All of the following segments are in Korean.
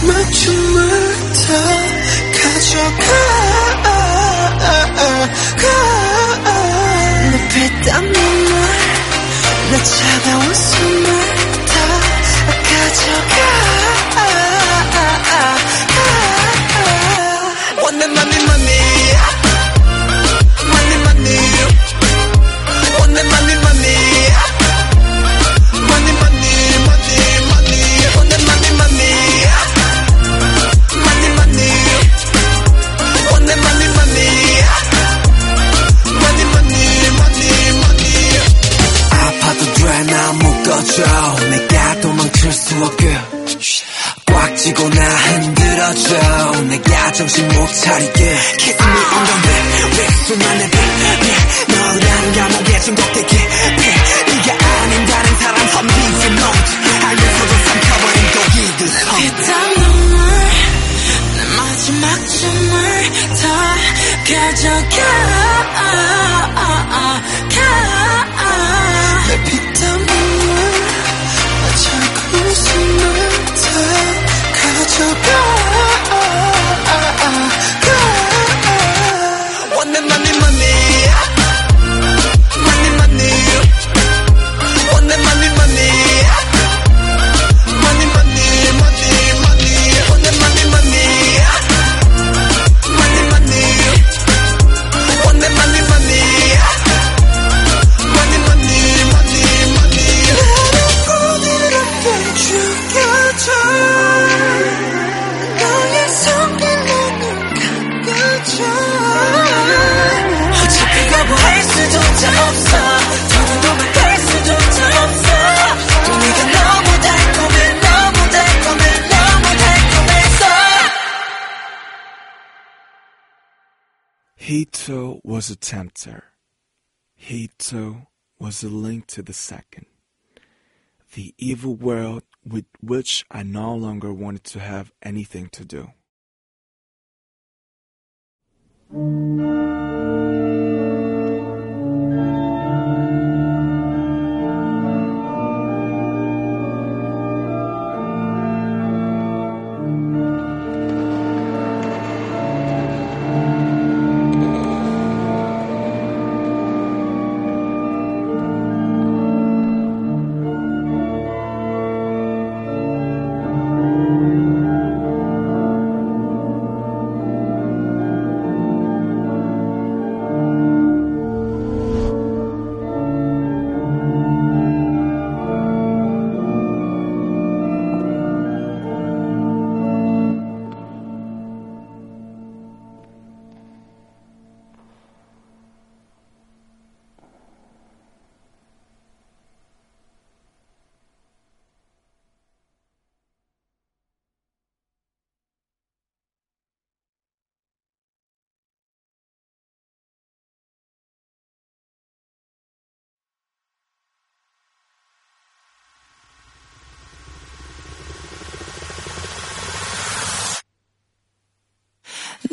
내 마지막 춤을 다 가져가 묶어줘 내가 도망칠 수 없게. 꽉 쥐고 나 흔들어줘. 내가 정신 못 차리게. Kiss me on the lip 왜 수많은 빛 너란 감옥에 중독되게. 네가 아닌 다른 사람 선비지 넌 알면서도 삼켜버린 독이듯 피땀 눈물 내 마지막 춤을 다 가져가 He too was a tempter. He too was a link to the second. The evil world with which I no longer wanted to have anything to do.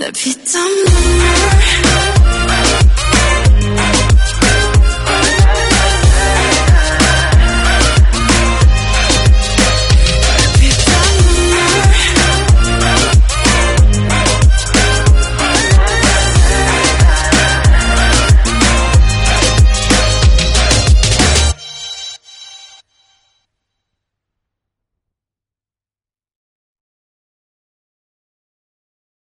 Depuis tant de